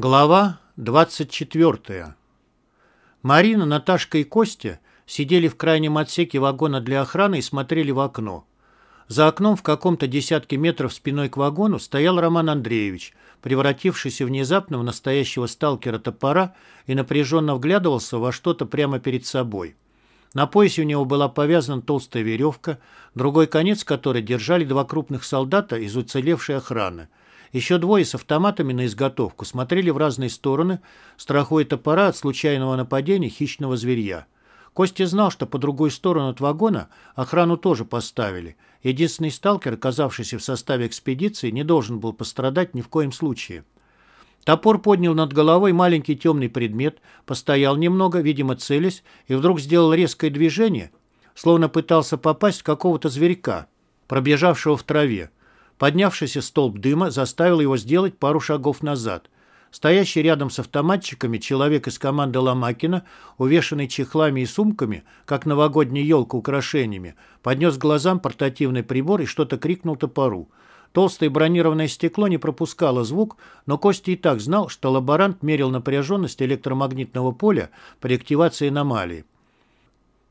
Глава 24. Марина, Наташка и Костя сидели в крайнем отсеке вагона для охраны и смотрели в окно. За окном в каком-то десятке метров спиной к вагону стоял Роман Андреевич, превратившийся внезапно в настоящего сталкера топора и напряженно вглядывался во что-то прямо перед собой. На поясе у него была повязана толстая веревка, другой конец которой держали два крупных солдата из уцелевшей охраны. Еще двое с автоматами на изготовку смотрели в разные стороны, страхуя топора от случайного нападения хищного зверья. Костя знал, что по другую сторону от вагона охрану тоже поставили. Единственный сталкер, оказавшийся в составе экспедиции, не должен был пострадать ни в коем случае. Топор поднял над головой маленький темный предмет, постоял немного, видимо, целясь, и вдруг сделал резкое движение, словно пытался попасть в какого-то зверька, пробежавшего в траве. Поднявшийся столб дыма заставил его сделать пару шагов назад. Стоящий рядом с автоматчиками человек из команды Ломакина, увешанный чехлами и сумками, как новогодняя елка украшениями, поднес глазам портативный прибор и что-то крикнул топору. Толстое бронированное стекло не пропускало звук, но Костя и так знал, что лаборант мерил напряженность электромагнитного поля при активации аномалии.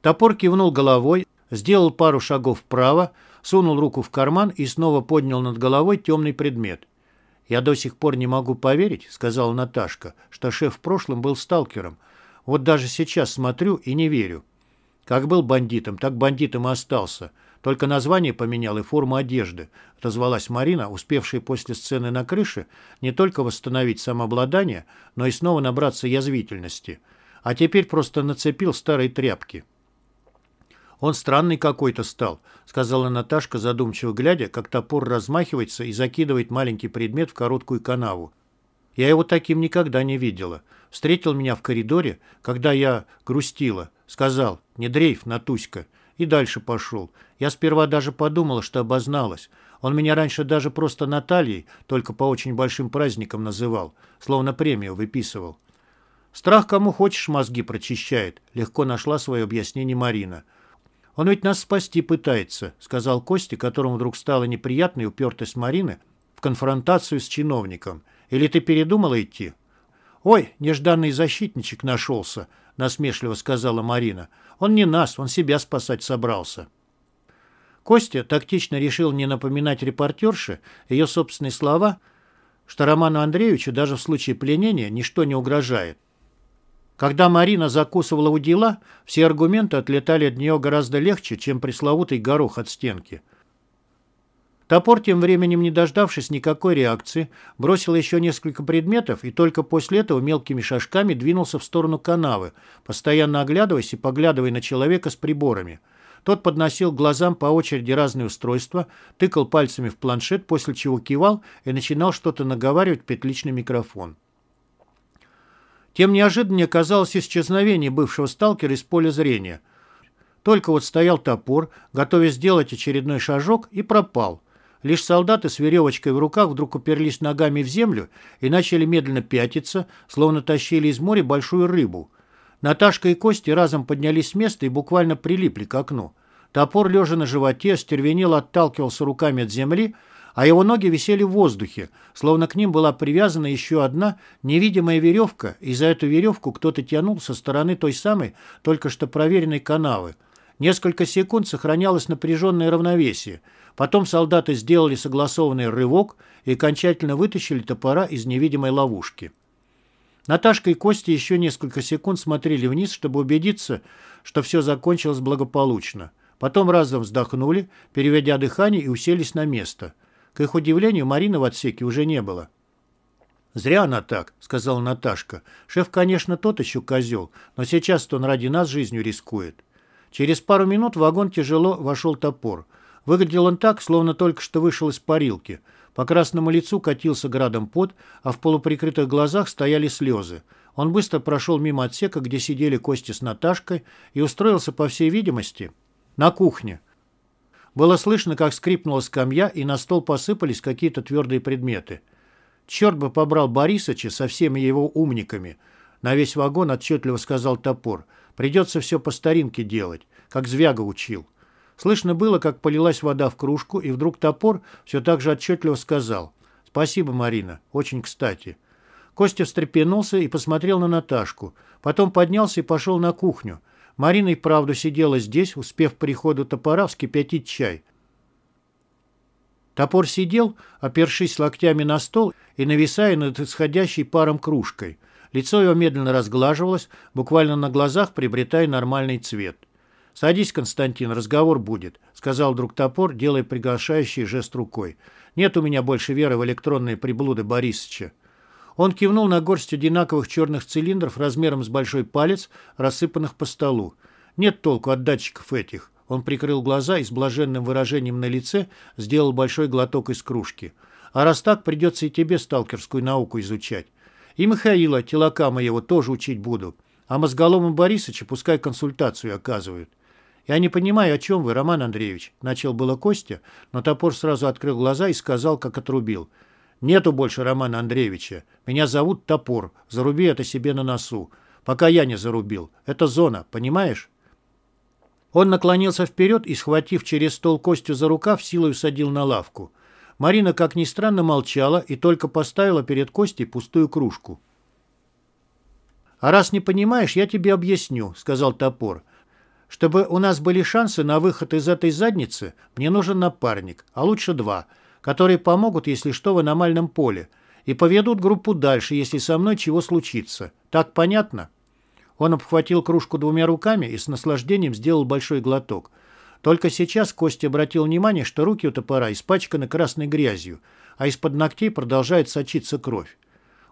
Топор кивнул головой, сделал пару шагов вправо, сунул руку в карман и снова поднял над головой темный предмет. «Я до сих пор не могу поверить», — сказала Наташка, «что шеф в прошлом был сталкером. Вот даже сейчас смотрю и не верю. Как был бандитом, так бандитом и остался. Только название поменял и форму одежды», — отозвалась Марина, успевшая после сцены на крыше не только восстановить самообладание, но и снова набраться язвительности. А теперь просто нацепил старые тряпки. «Он странный какой-то стал», — сказала Наташка, задумчиво глядя, как топор размахивается и закидывает маленький предмет в короткую канаву. «Я его таким никогда не видела. Встретил меня в коридоре, когда я грустила. Сказал, не дрейф, Натуська». И дальше пошел. Я сперва даже подумала, что обозналась. Он меня раньше даже просто Натальей, только по очень большим праздникам называл, словно премию выписывал. «Страх кому хочешь мозги прочищает», — легко нашла свое объяснение Марина. «Он ведь нас спасти пытается», — сказал Костя, которому вдруг стала неприятной упертость Марины в конфронтацию с чиновником. «Или ты передумала идти?» «Ой, нежданный защитничек нашелся», — насмешливо сказала Марина. «Он не нас, он себя спасать собрался». Костя тактично решил не напоминать репортерше ее собственные слова, что Роману Андреевичу даже в случае пленения ничто не угрожает. Когда Марина закусывала у дела, все аргументы отлетали от нее гораздо легче, чем пресловутый горох от стенки. Топор, тем временем не дождавшись никакой реакции, бросил еще несколько предметов и только после этого мелкими шажками двинулся в сторону канавы, постоянно оглядываясь и поглядывая на человека с приборами. Тот подносил глазам по очереди разные устройства, тыкал пальцами в планшет, после чего кивал и начинал что-то наговаривать в петличный микрофон. Тем неожиданнее оказалось исчезновение бывшего сталкера из поля зрения. Только вот стоял топор, готовясь сделать очередной шажок, и пропал. Лишь солдаты с веревочкой в руках вдруг уперлись ногами в землю и начали медленно пятиться, словно тащили из моря большую рыбу. Наташка и Кости разом поднялись с места и буквально прилипли к окну. Топор, лежа на животе, остервенело отталкивался руками от земли, а его ноги висели в воздухе, словно к ним была привязана еще одна невидимая веревка, и за эту веревку кто-то тянул со стороны той самой, только что проверенной канавы. Несколько секунд сохранялось напряженное равновесие. Потом солдаты сделали согласованный рывок и окончательно вытащили топора из невидимой ловушки. Наташка и Костя еще несколько секунд смотрели вниз, чтобы убедиться, что все закончилось благополучно. Потом разом вздохнули, переведя дыхание и уселись на место – к их удивлению, Марины в отсеке уже не было. «Зря она так», — сказала Наташка. «Шеф, конечно, тот еще козел, но сейчас-то он ради нас жизнью рискует». Через пару минут в вагон тяжело вошел топор. Выглядел он так, словно только что вышел из парилки. По красному лицу катился градом пот, а в полуприкрытых глазах стояли слезы. Он быстро прошел мимо отсека, где сидели Кости с Наташкой, и устроился, по всей видимости, на кухне. Было слышно, как скрипнула скамья, и на стол посыпались какие-то твердые предметы. «Черт бы побрал Борисыча со всеми его умниками!» На весь вагон отчетливо сказал топор. «Придется все по старинке делать, как Звяга учил». Слышно было, как полилась вода в кружку, и вдруг топор все так же отчетливо сказал. «Спасибо, Марина, очень кстати». Костя встрепенулся и посмотрел на Наташку. Потом поднялся и пошел на кухню. Марина и правду сидела здесь, успев к приходу топора вскипятить чай. Топор сидел, опершись локтями на стол и нависая над исходящей паром кружкой. Лицо его медленно разглаживалось, буквально на глазах приобретая нормальный цвет. «Садись, Константин, разговор будет», — сказал друг топор, делая приглашающий жест рукой. «Нет у меня больше веры в электронные приблуды Борисыча». Он кивнул на горсть одинаковых черных цилиндров размером с большой палец, рассыпанных по столу. «Нет толку от датчиков этих. Он прикрыл глаза и с блаженным выражением на лице сделал большой глоток из кружки. «А раз так, придется и тебе сталкерскую науку изучать. И Михаила, телака моего, тоже учить буду. А мозголомам Борисовича пускай консультацию оказывают». «Я не понимаю, о чем вы, Роман Андреевич», — начал было Костя, но топор сразу открыл глаза и сказал, как отрубил. «Нету больше Романа Андреевича. Меня зовут Топор. Заруби это себе на носу. Пока я не зарубил. Это зона, понимаешь?» Он наклонился вперед и, схватив через стол Костю за рукав, силой усадил на лавку. Марина, как ни странно, молчала и только поставила перед Костей пустую кружку. «А раз не понимаешь, я тебе объясню», — сказал топор. «Чтобы у нас были шансы на выход из этой задницы, мне нужен напарник, а лучше два, которые помогут, если что, в аномальном поле, и поведут группу дальше, если со мной чего случится. Так понятно?» Он обхватил кружку двумя руками и с наслаждением сделал большой глоток. Только сейчас Костя обратил внимание, что руки у топора испачканы красной грязью, а из-под ногтей продолжает сочиться кровь.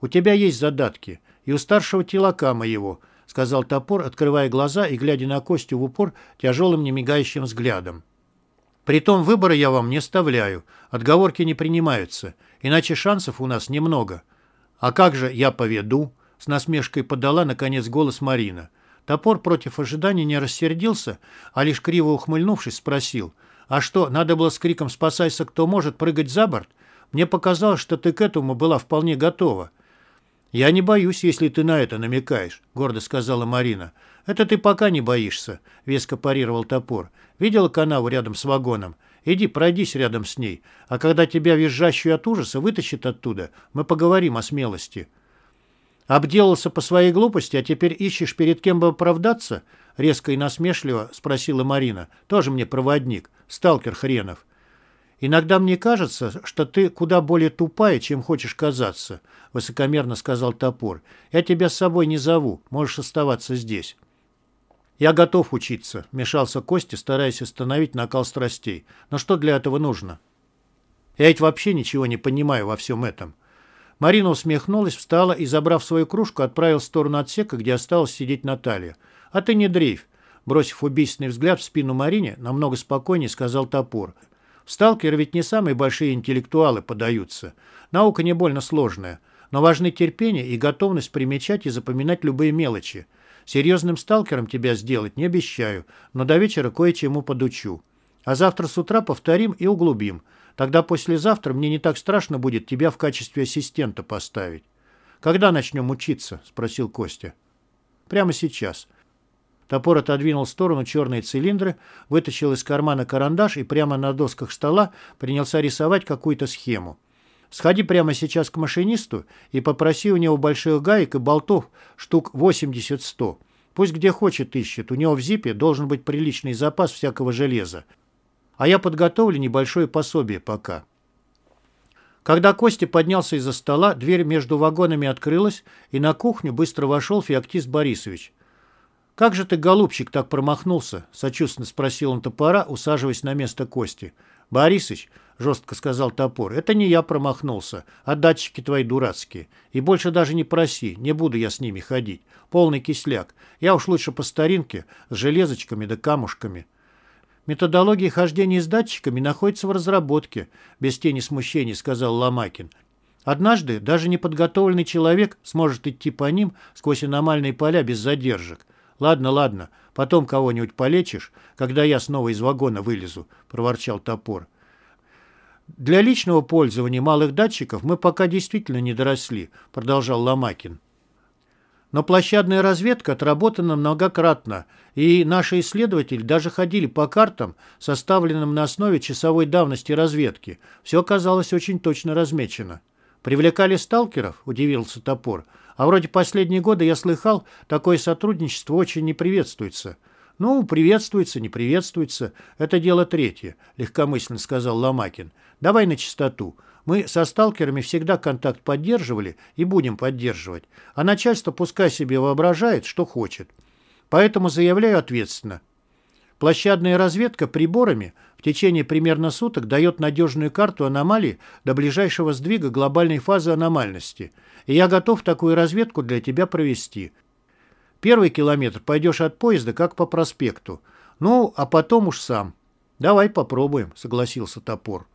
«У тебя есть задатки. И у старшего телака моего», — сказал топор, открывая глаза и глядя на Костю в упор тяжелым немигающим взглядом. «Притом выбора я вам не оставляю. Отговорки не принимаются. Иначе шансов у нас немного. А как же я поведу?» С насмешкой подала, наконец, голос Марина. Топор против ожидания не рассердился, а лишь криво ухмыльнувшись, спросил. «А что, надо было с криком «Спасайся, кто может!» прыгать за борт? Мне показалось, что ты к этому была вполне готова». «Я не боюсь, если ты на это намекаешь», — гордо сказала Марина. «Это ты пока не боишься», — веско парировал топор. «Видела канаву рядом с вагоном? Иди, пройдись рядом с ней, а когда тебя, визжащую от ужаса, вытащит оттуда, мы поговорим о смелости». «Обделался по своей глупости, а теперь ищешь перед кем бы оправдаться?» Резко и насмешливо спросила Марина. «Тоже мне проводник, сталкер хренов». «Иногда мне кажется, что ты куда более тупая, чем хочешь казаться», — высокомерно сказал топор. «Я тебя с собой не зову, можешь оставаться здесь». «Я готов учиться», — вмешался Костя, стараясь остановить накал страстей. «Но что для этого нужно?» «Я ведь вообще ничего не понимаю во всем этом. Марина усмехнулась, встала и, забрав свою кружку, отправилась в сторону отсека, где осталась сидеть Наталья. «А ты не дрейф!» Бросив убийственный взгляд в спину Марине, намного спокойнее сказал топор. Сталкеры ведь не самые большие интеллектуалы подаются. Наука не больно сложная, но важны терпение и готовность примечать и запоминать любые мелочи. Серьезным сталкером тебя сделать не обещаю, но до вечера кое-чему подучу. А завтра с утра повторим и углубим. Тогда послезавтра мне не так страшно будет тебя в качестве ассистента поставить. Когда начнем учиться? Спросил Костя. Прямо сейчас. Топор отодвинул в сторону черные цилиндры, вытащил из кармана карандаш и прямо на досках стола принялся рисовать какую-то схему. Сходи прямо сейчас к машинисту и попроси у него больших гаек и болтов штук 80-100. Пусть где хочет ищет, у него в зипе должен быть приличный запас всякого железа а я подготовлю небольшое пособие пока. Когда Костя поднялся из-за стола, дверь между вагонами открылась, и на кухню быстро вошел Феоктист Борисович. «Как же ты, голубчик, так промахнулся?» – сочувственно спросил он топора, усаживаясь на место Кости. «Борисыч», – жестко сказал топор, – «это не я промахнулся, а датчики твои дурацкие. И больше даже не проси, не буду я с ними ходить. Полный кисляк. Я уж лучше по старинке, с железочками да камушками». Методология хождения с датчиками находится в разработке, без тени смущений сказал Ломакин. Однажды даже неподготовленный человек сможет идти по ним сквозь аномальные поля без задержек. Ладно, ладно, потом кого-нибудь полечишь, когда я снова из вагона вылезу, проворчал топор. Для личного пользования малых датчиков мы пока действительно не доросли, продолжал Ломакин. Но площадная разведка отработана многократно, и наши исследователи даже ходили по картам, составленным на основе часовой давности разведки. Все оказалось очень точно размечено. Привлекали сталкеров? Удивился топор. А вроде последние годы я слыхал, такое сотрудничество очень не приветствуется. Ну, приветствуется, не приветствуется. Это дело третье, легкомысленно сказал Ломакин. Давай на чистоту. Мы со сталкерами всегда контакт поддерживали и будем поддерживать. А начальство пускай себе воображает, что хочет. Поэтому заявляю ответственно. Площадная разведка приборами в течение примерно суток дает надежную карту аномалий до ближайшего сдвига глобальной фазы аномальности. И я готов такую разведку для тебя провести. Первый километр пойдешь от поезда, как по проспекту. Ну, а потом уж сам. Давай попробуем, согласился топор.